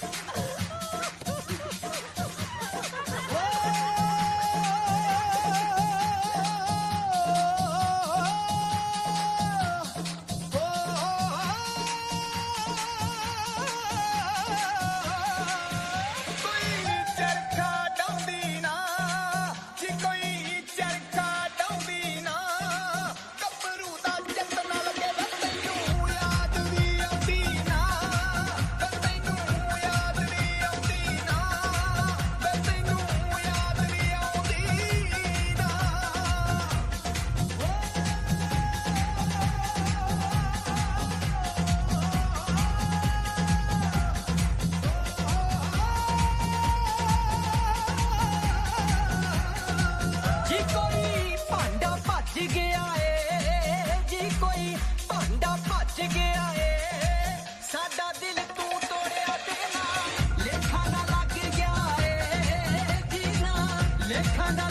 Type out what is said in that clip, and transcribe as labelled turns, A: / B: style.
A: Bye.
B: ਭੱਜ ਗਿਆ ਏ ਸਾਡਾ ਦਿਲ ਤੂੰ ਤੋੜਿਆ ਤੇ ਨਾ ਲੇਖਾ ਨਾ ਲੱਗ ਗਿਆ ਏ। ਜੀ ਨਾ, ਲੇਖਾ ਨਾ